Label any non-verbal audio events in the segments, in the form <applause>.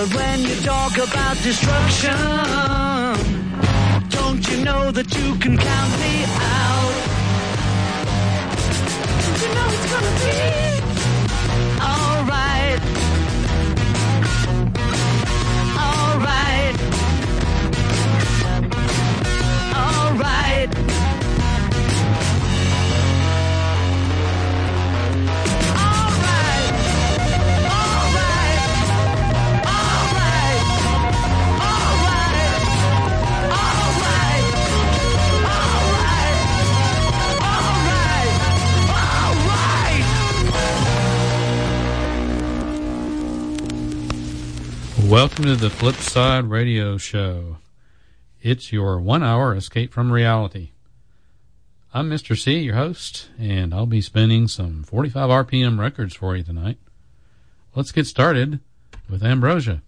But when you talk about destruction, don't you know that you can count me out? You know it's gonna be. Welcome to the Flipside Radio Show. It's your one hour escape from reality. I'm Mr. C, your host, and I'll be spinning some 45 RPM records for you tonight. Let's get started with Ambrosia.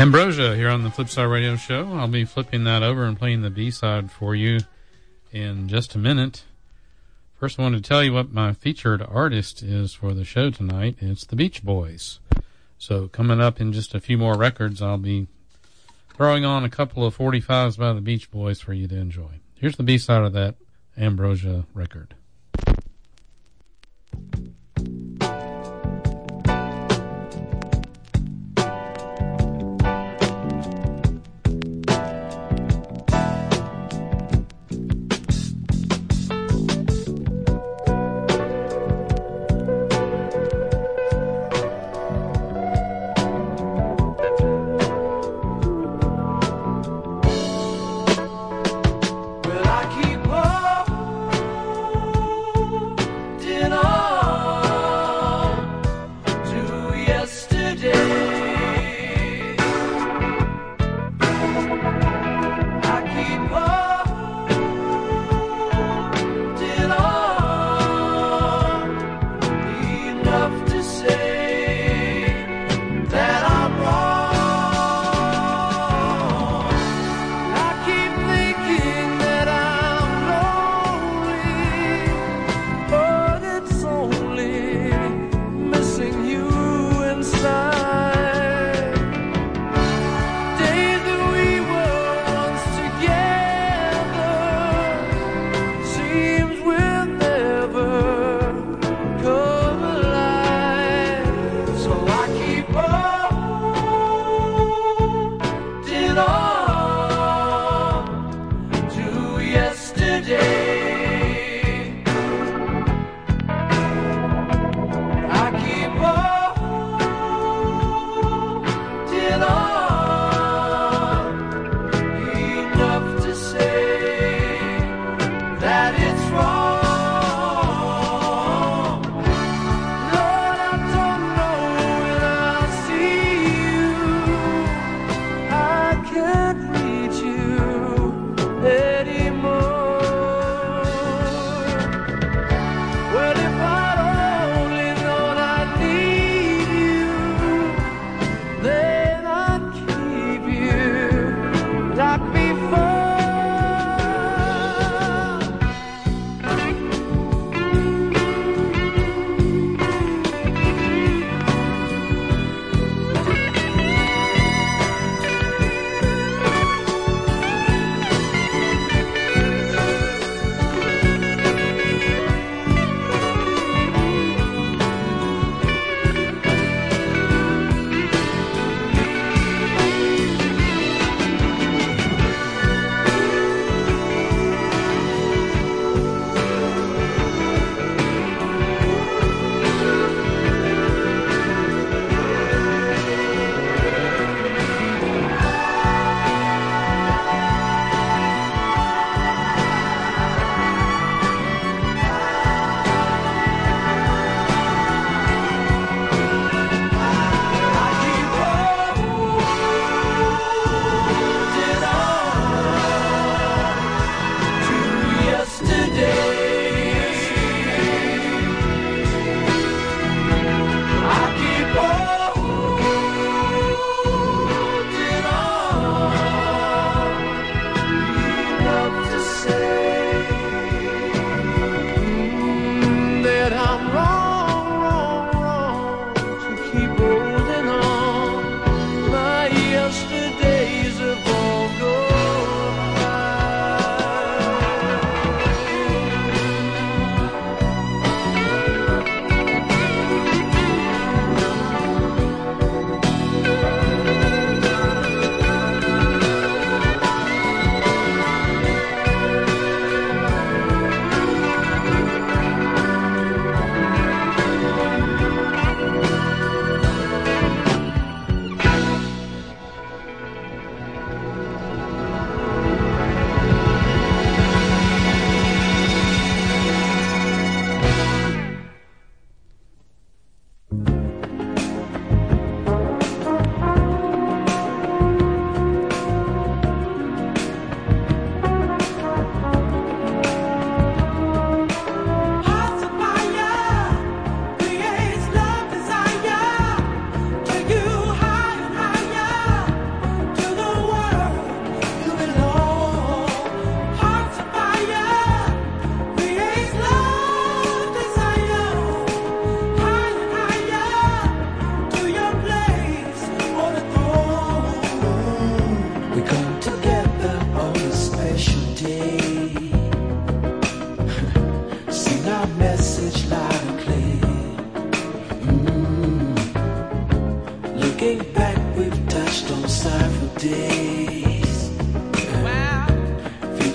Ambrosia here on the Flipside Radio Show. I'll be flipping that over and playing the B side for you in just a minute. First, I want to tell you what my featured artist is for the show tonight. It's the Beach Boys. So, coming up in just a few more records, I'll be throwing on a couple of 45s by the Beach Boys for you to enjoy. Here's the B side of that Ambrosia record.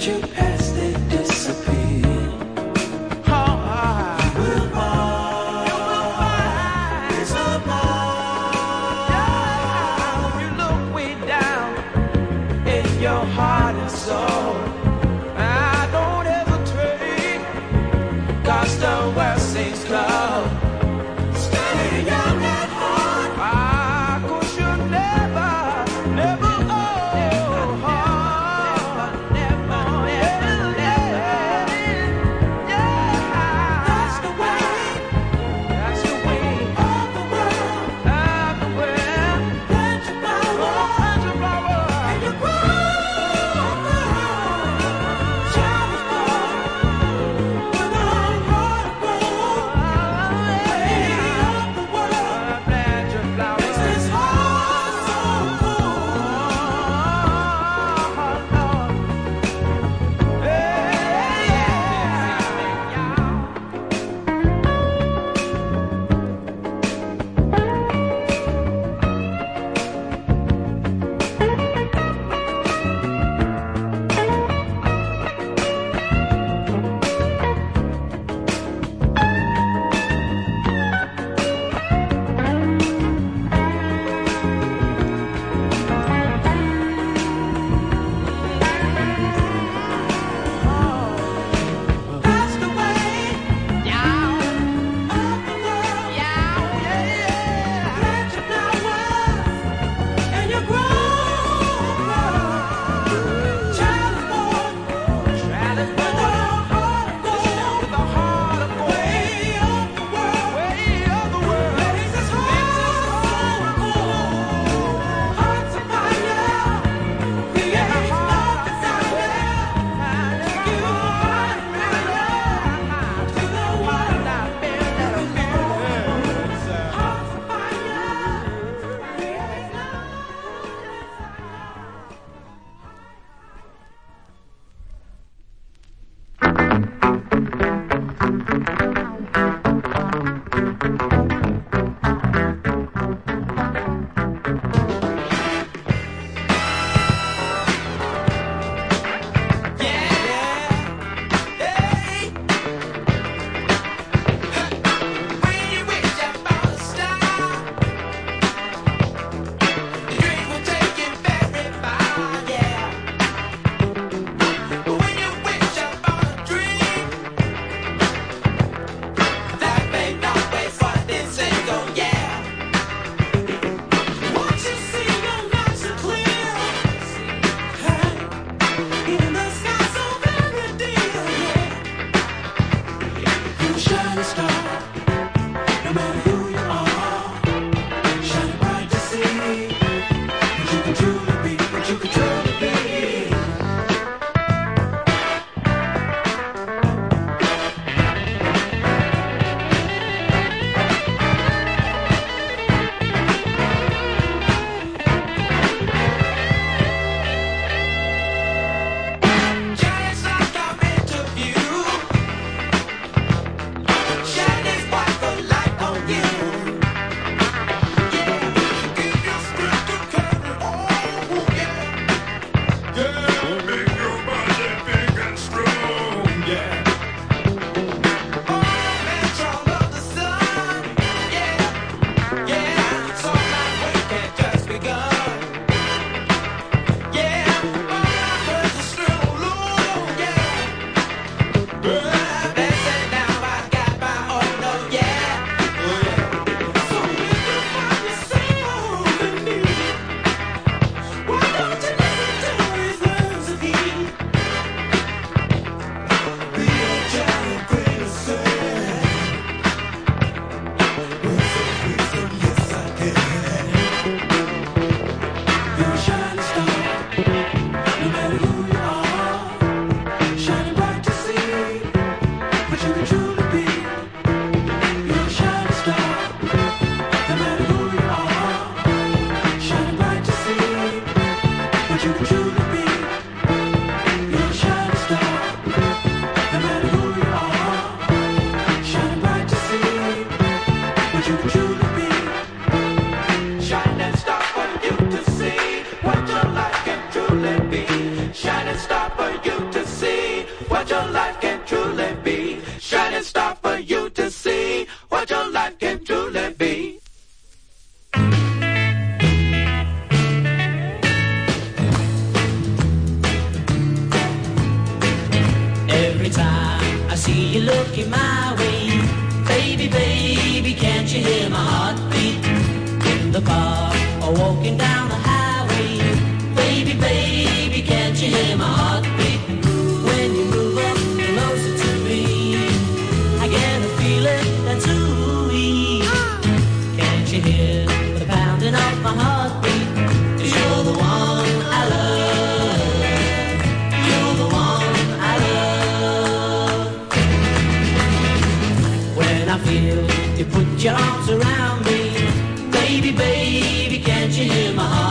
Your you put your arms around me, baby, baby, can't you hear my heartbeat?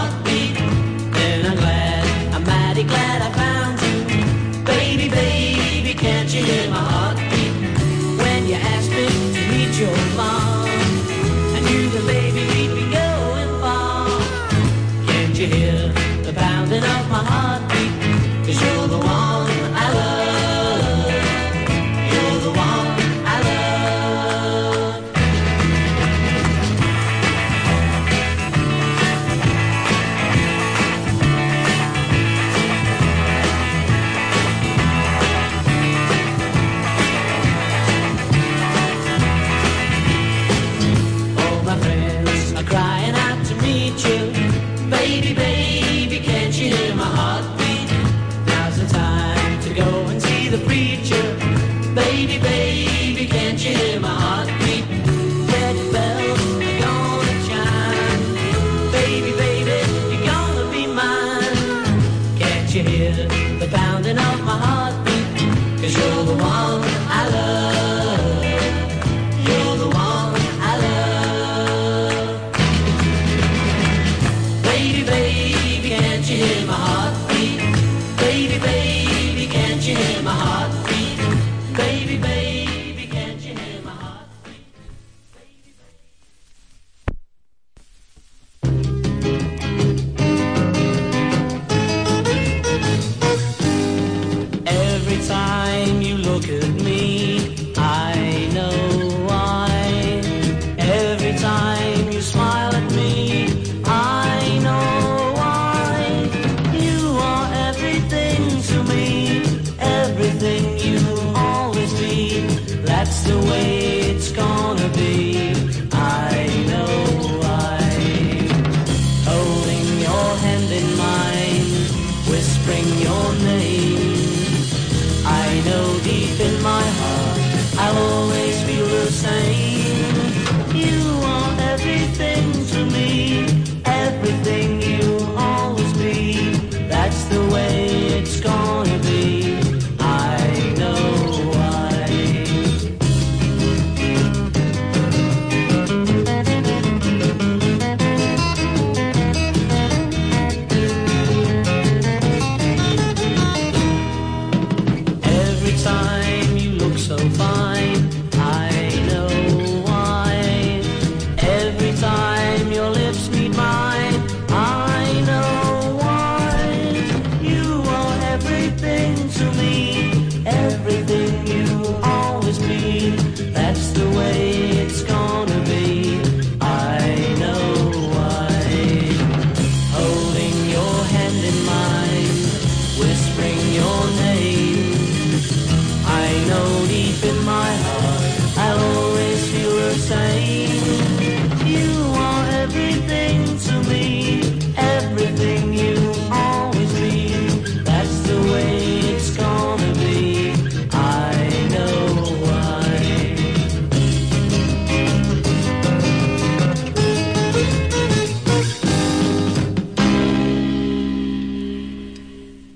Time you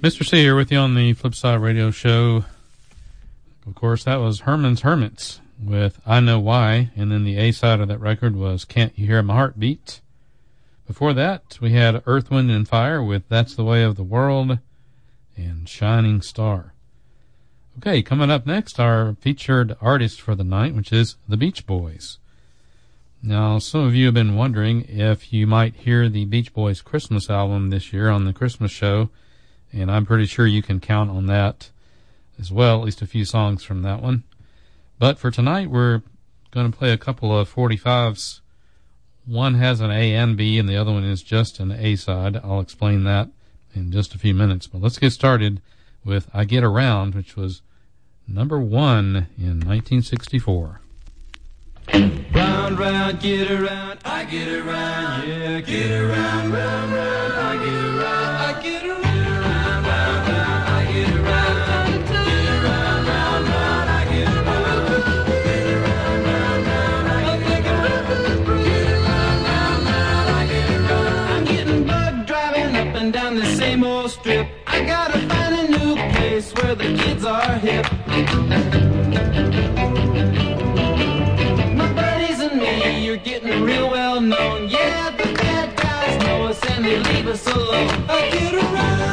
Mr. C here with you on the Flipside Radio Show. Of course, that was Herman's Hermits with I Know Why, and then the A side of that record was Can't You Hear My Heartbeat. Before that, we had Earth, Wind, and Fire with That's the Way of the World and Shining Star. Okay, coming up next, our featured artist for the night, which is the Beach Boys. Now, some of you have been wondering if you might hear the Beach Boys Christmas album this year on the Christmas show, and I'm pretty sure you can count on that as well, at least a few songs from that one. But for tonight, we're going to play a couple of 45s. One has an A and B, and the other one is just an A side. I'll explain that in just a few minutes. But let's get started with I Get Around, which was number one in 1964. Round, round, get around, I get around, yeah, get around, round, round, I get around. are hip. My buddies and me are getting real well known. Yeah, the bad guys know us and they leave us alone. I get around.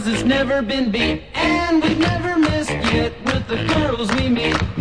cause it's never been beat. And we've never missed yet with the girls we meet.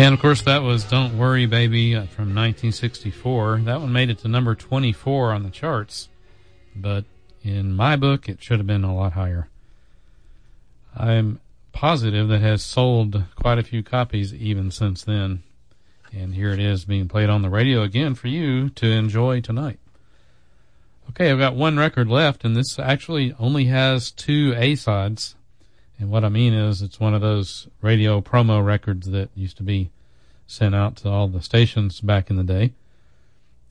And of course, that was Don't Worry Baby uh, from 1964. That one made it to number 24 on the charts, but in my book, it should have been a lot higher. I'm positive that has sold quite a few copies even since then. And here it is being played on the radio again for you to enjoy tonight. Okay, I've got one record left, and this actually only has two A sides. And what I mean is, it's one of those radio promo records that used to be sent out to all the stations back in the day.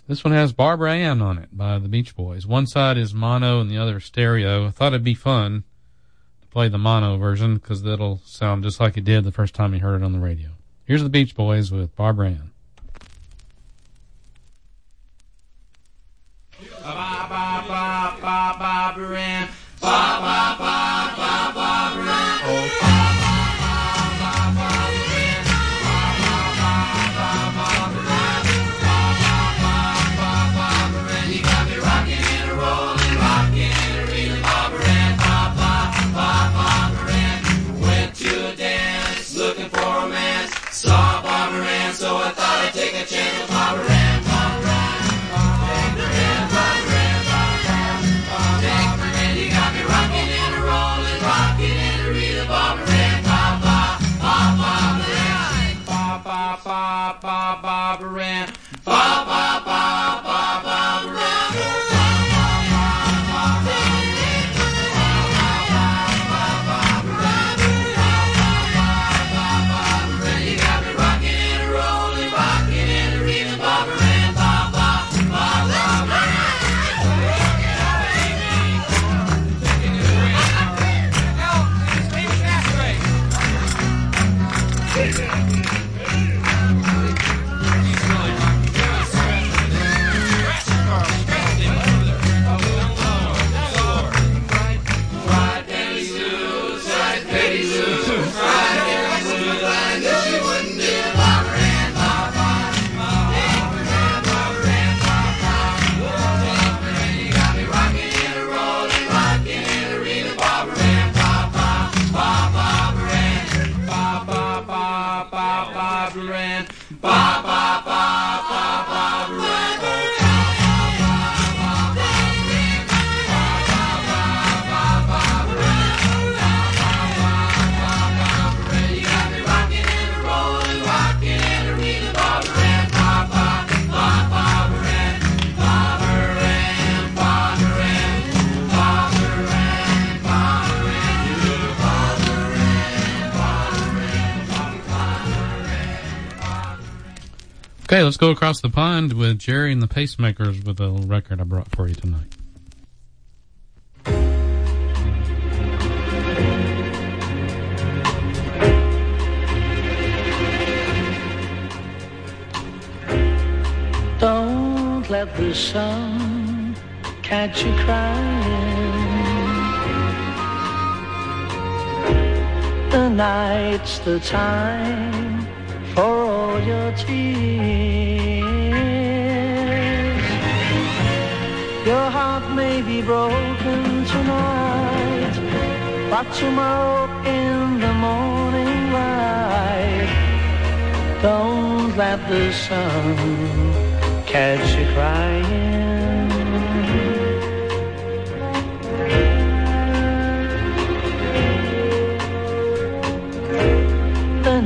This one has Barbara Ann on it by the Beach Boys. One side is mono and the other stereo. I thought it'd be fun to play the mono version because that'll sound just like it did the first time you heard it on the radio. Here's the Beach Boys with Barbara Ann. Ba ba ba ba ba ba ba go across the pond with Gerry and the Pacemakers with a record I brought for you tonight. Don't let the sun catch you crying. The night's the time your tears. Your heart may be broken tonight, but tomorrow in the morning light, don't let the sun catch you crying.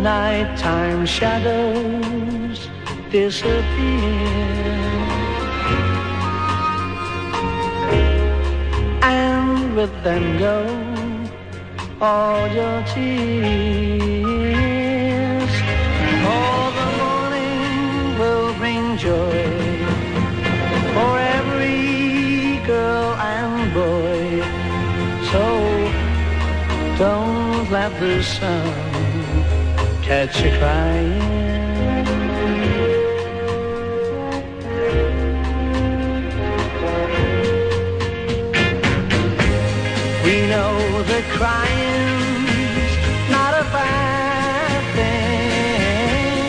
Nighttime shadows disappear. And with them go all your tears. For the morning will bring joy for every girl and boy. So don't let the sun catch you crying. We know that crying's not a bad thing.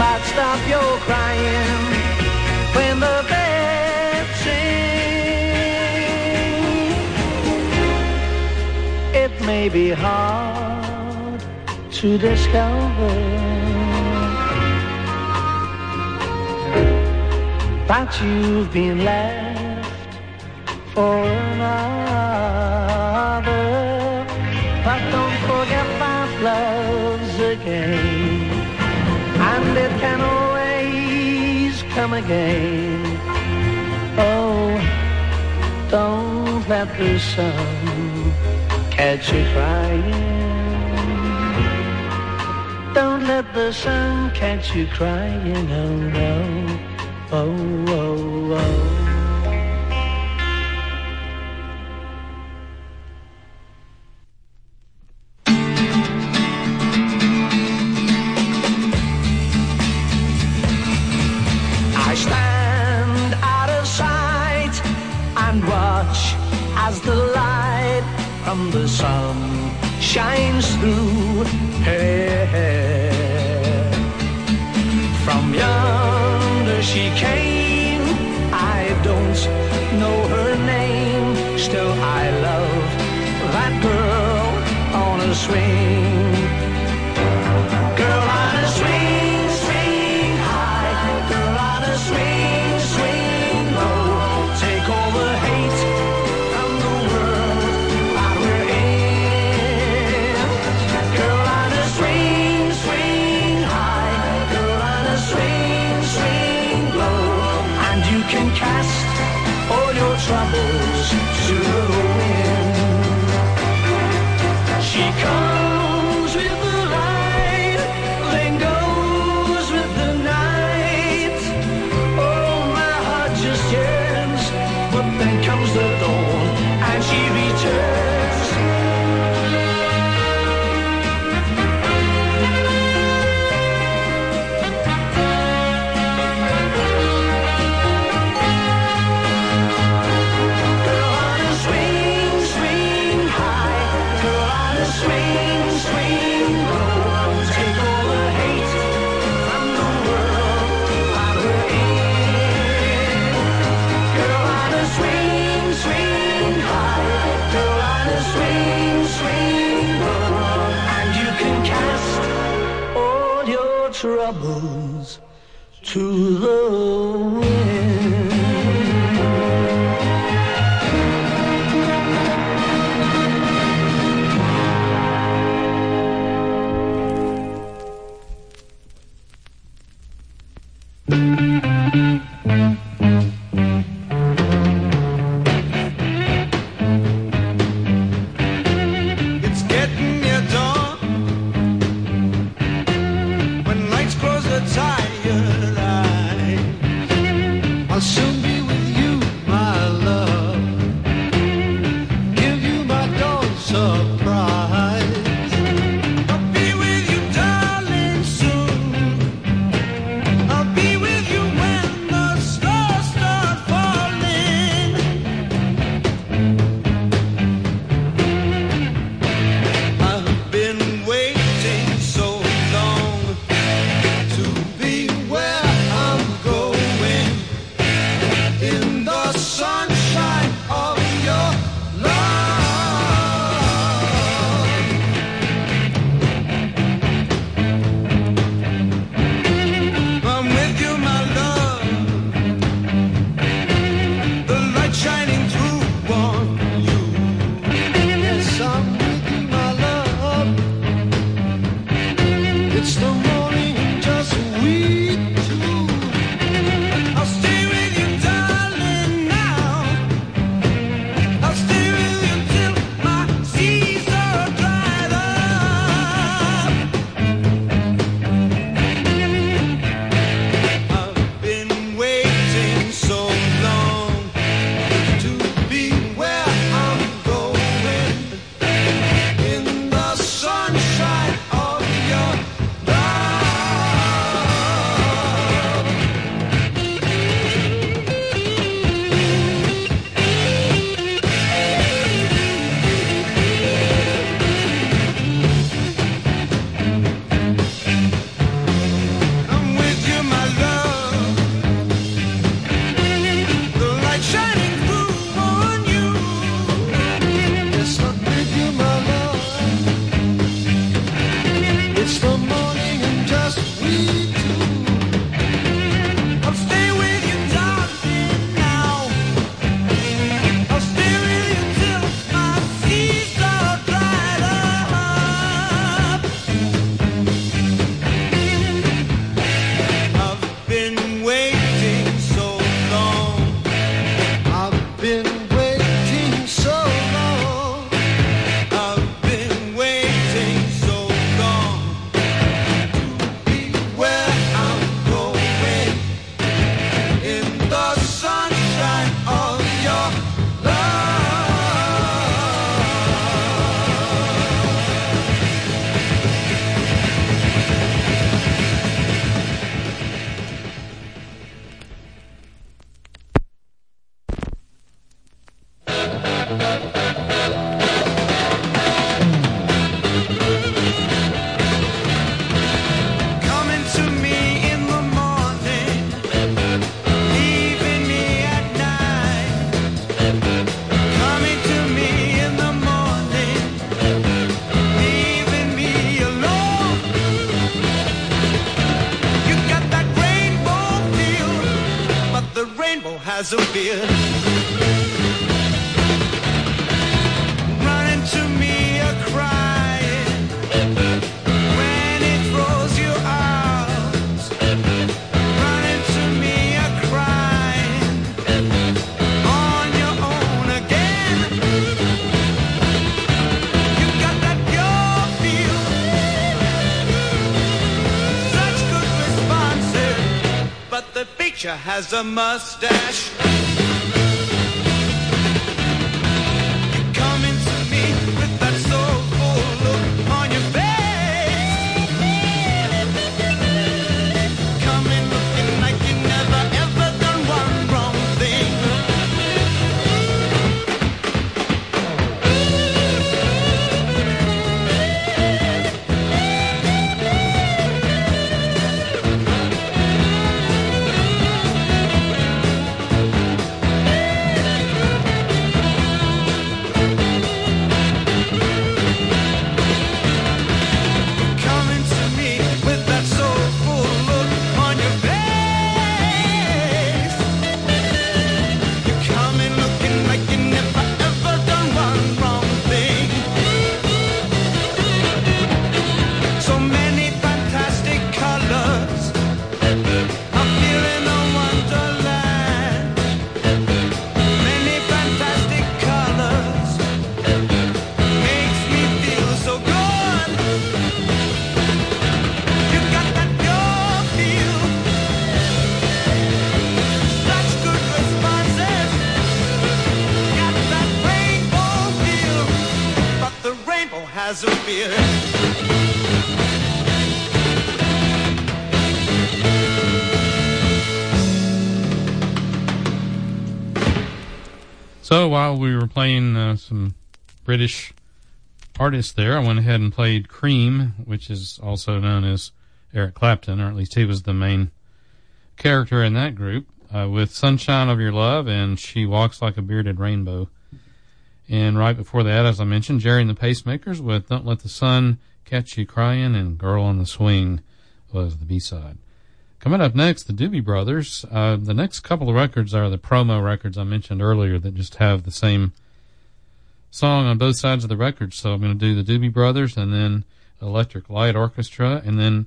But stop your crying when the birds sing. It may be hard to discover that you've been left for another. But don't forget that love's a game, and it can always come again. Oh, don't let the sun catch you crying let the sun catch you crying, oh no, oh, oh, oh. A beard. Running to me a crying when it throws you out. Running to me a crying on your own again. You got that pure feel, such good but the feature has a mustache. So while we were playing uh, some British artists there, I went ahead and played Cream, which is also known as Eric Clapton, or at least he was the main character in that group, uh, with Sunshine of Your Love and She Walks Like a Bearded Rainbow. And right before that, as I mentioned, Gerry and the Pacemakers with Don't Let the Sun Catch You Crying and Girl on the Swing was the B-side. Coming up next, the Doobie Brothers. Uh, the next couple of records are the promo records I mentioned earlier that just have the same song on both sides of the record. So I'm going to do the Doobie Brothers and then Electric Light Orchestra and then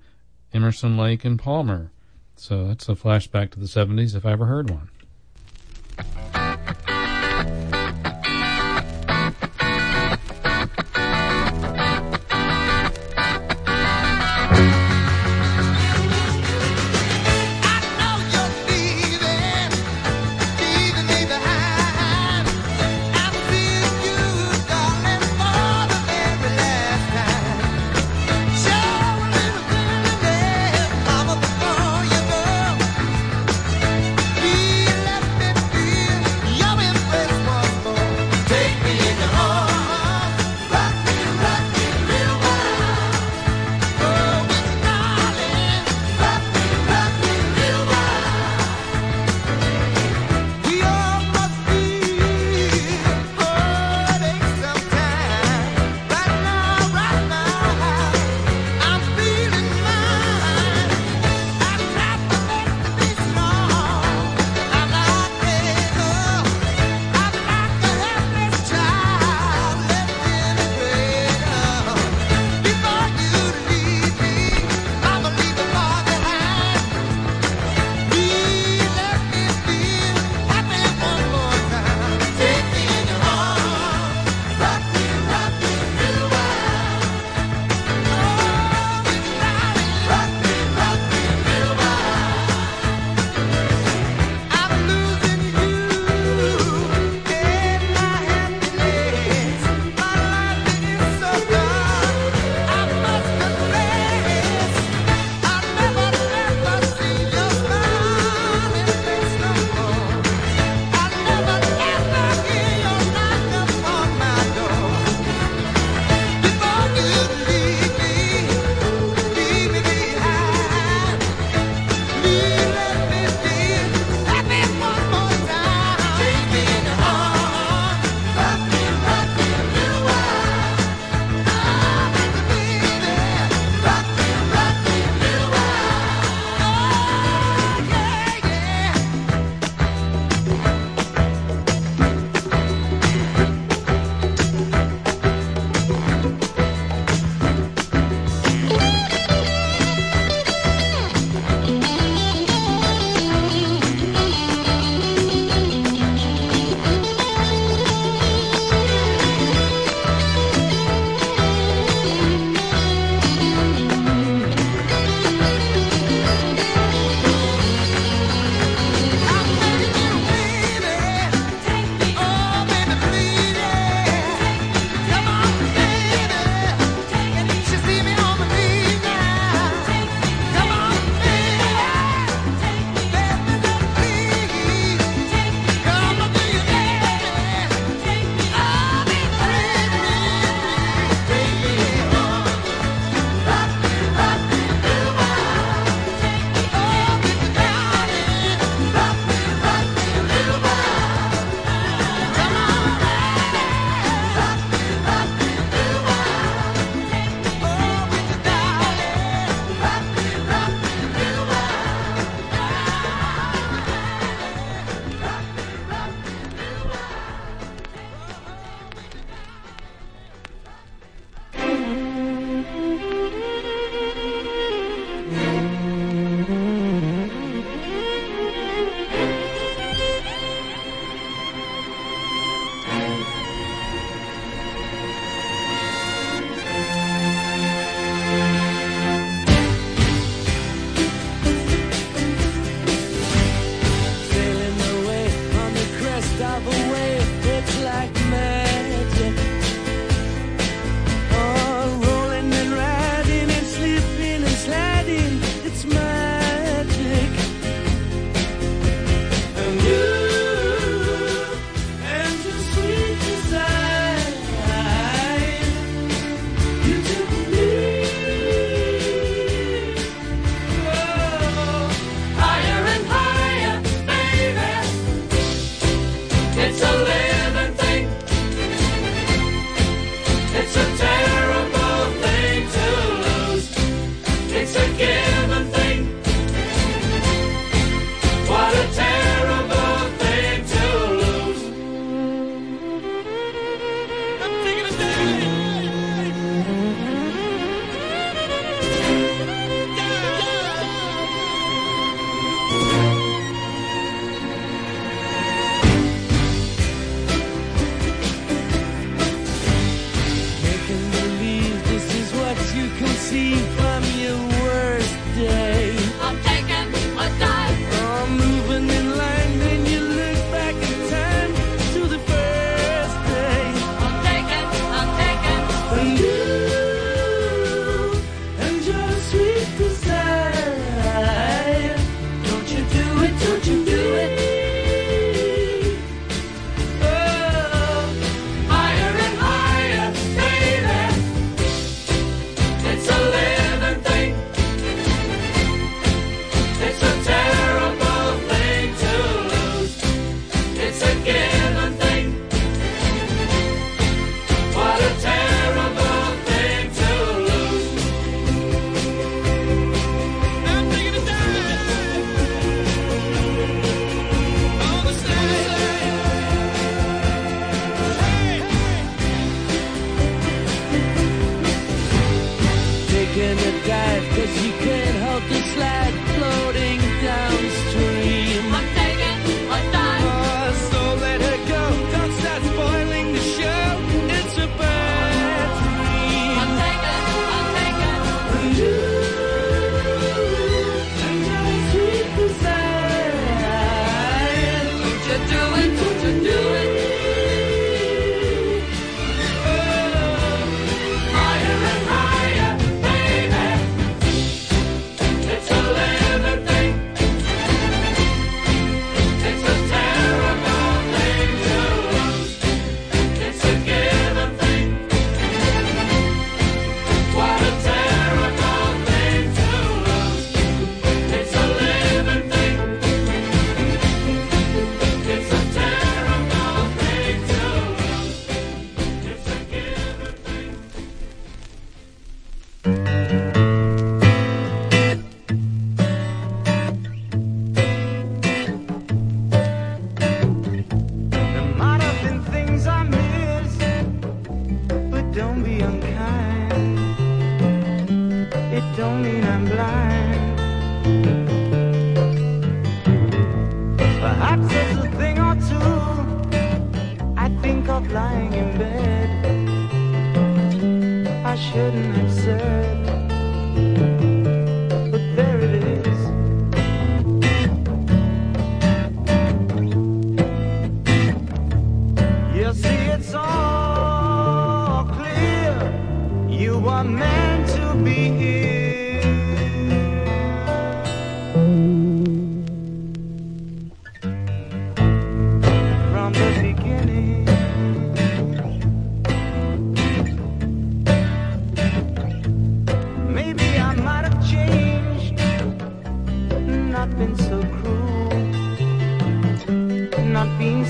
Emerson, Lake, and Palmer. So that's a flashback to the 70s if I ever heard one.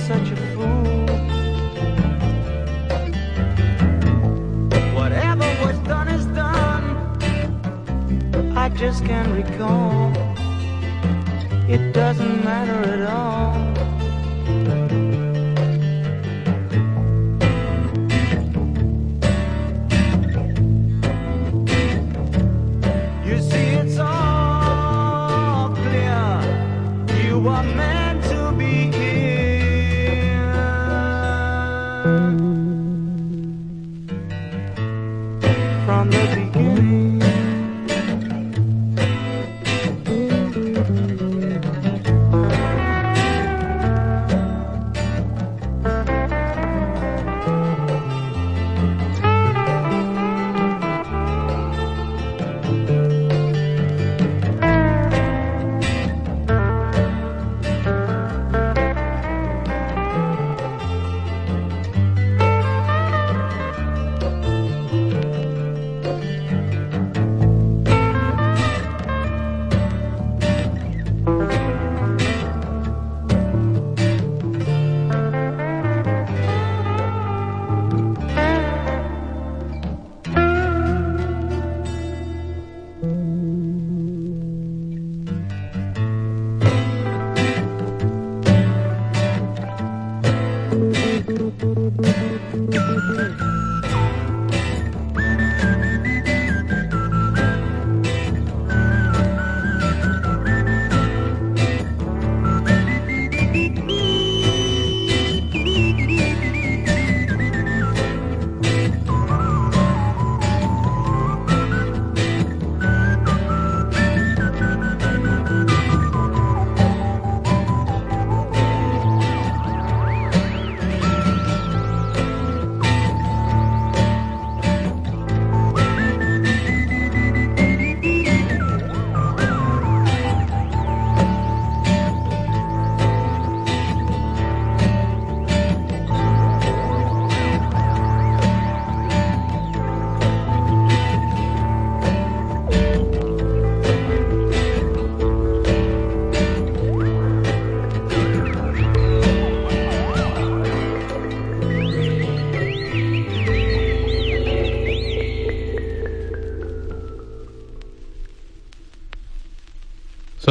Such a fool. Whatever was done is done. I just can't recall. It doesn't matter at all.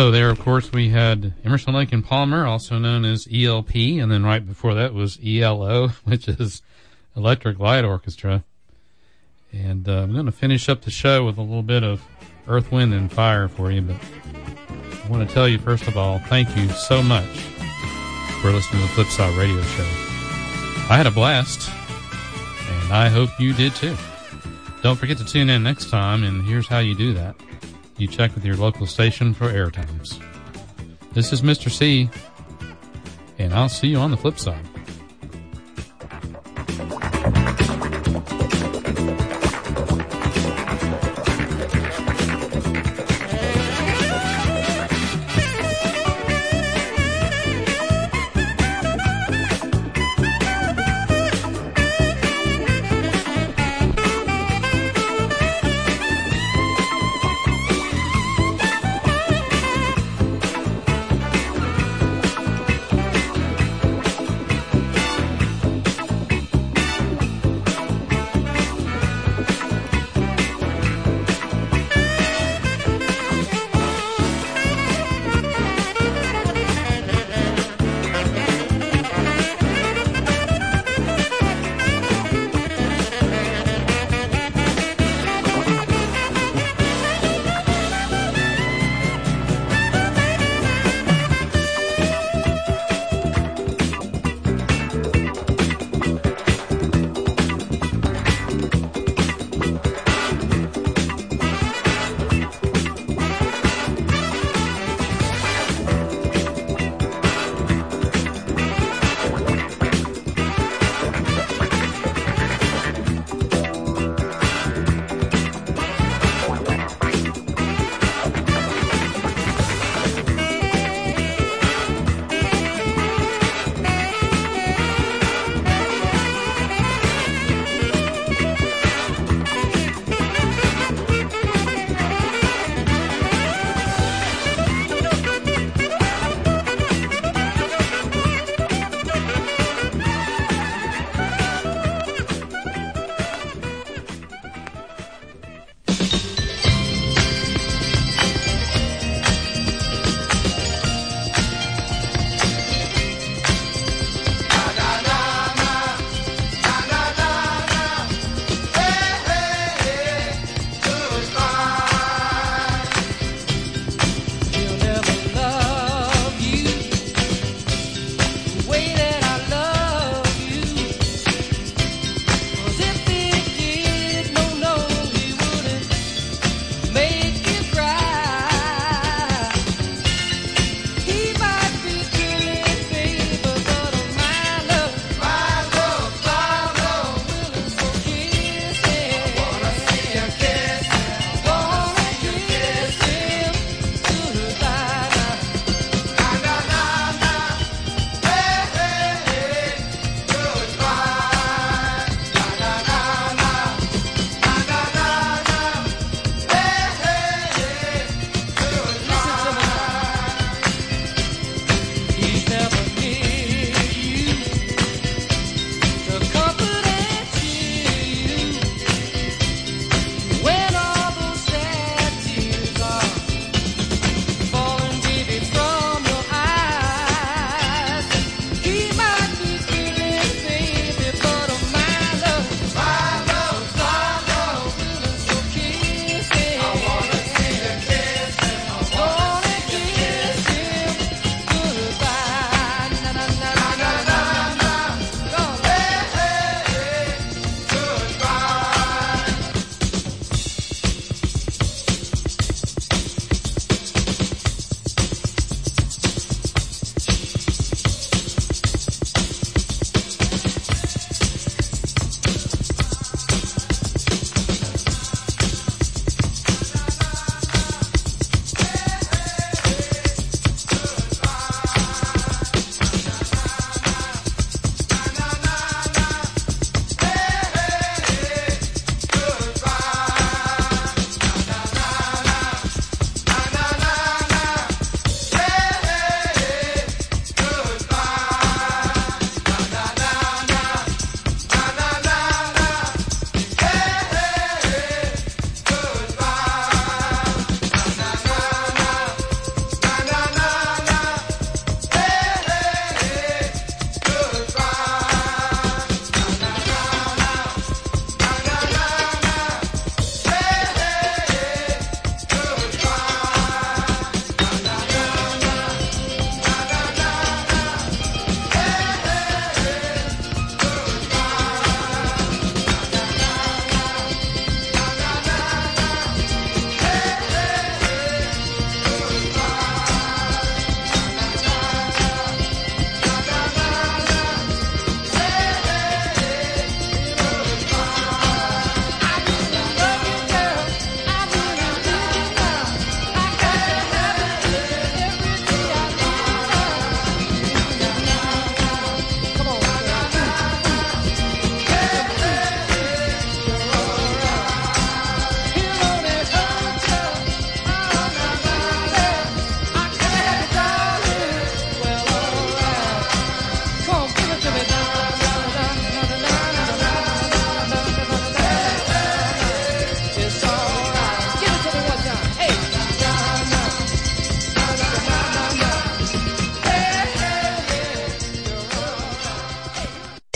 So there, of course, we had Emerson Lake and Palmer, also known as ELP, and then right before that was ELO, <laughs> which is Electric Light Orchestra. And uh, I'm going to finish up the show with a little bit of Earth, Wind, and Fire for you. But I want to tell you, first of all, thank you so much for listening to the Flipside Radio Show. I had a blast, and I hope you did too. Don't forget to tune in next time, and here's how you do that. You check with your local station for air times. This is Mr. C, and I'll see you on the flip side.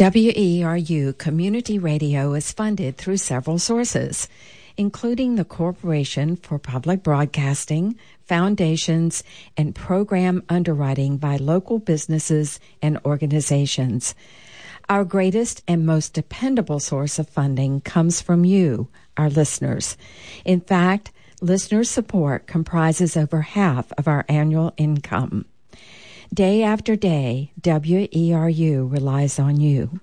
WERU Community Radio is funded through several sources, including the Corporation for Public Broadcasting, foundations, and program underwriting by local businesses and organizations. Our greatest and most dependable source of funding comes from you, our listeners. In fact, listener support comprises over half of our annual income. Day after day, WERU relies on you.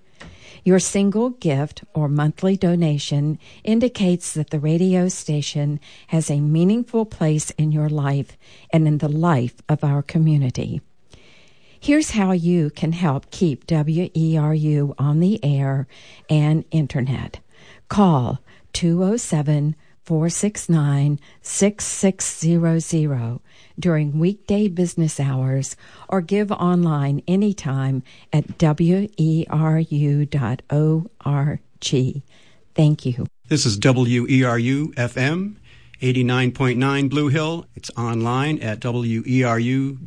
Your single gift or monthly donation indicates that the radio station has a meaningful place in your life and in the life of our community. Here's how you can help keep WERU on the air and internet. Call 207 469 6600 during weekday business hours or give online anytime at weru.org. Thank you. This is WERU FM 89.9 Blue Hill. It's online at weru.org.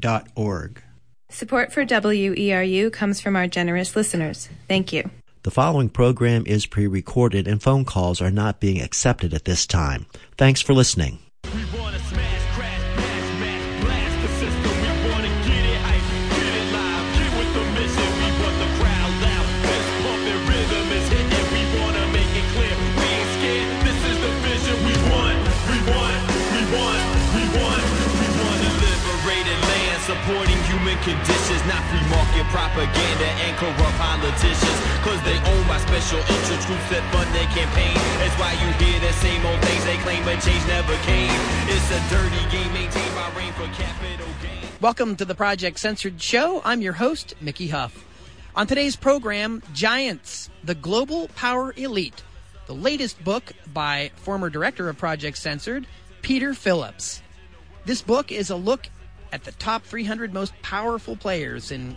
Support for WERU comes from our generous listeners. Thank you. The following program is pre recorded and phone calls are not being accepted at this time. Thanks for listening. conditions, not propaganda and corrupt politicians. Cause they own by special interest groups that fund their campaign. That's why you hear the same old things they claim, but change never came. It's a dirty game maintained by rain for capital gain. Welcome to the Project Censored Show. I'm your host, Mickey Huff. On today's program, Giants, the Global Power Elite, the latest book by former director of Project Censored, Peter Phillips. This book is a look at the top 300 most powerful players in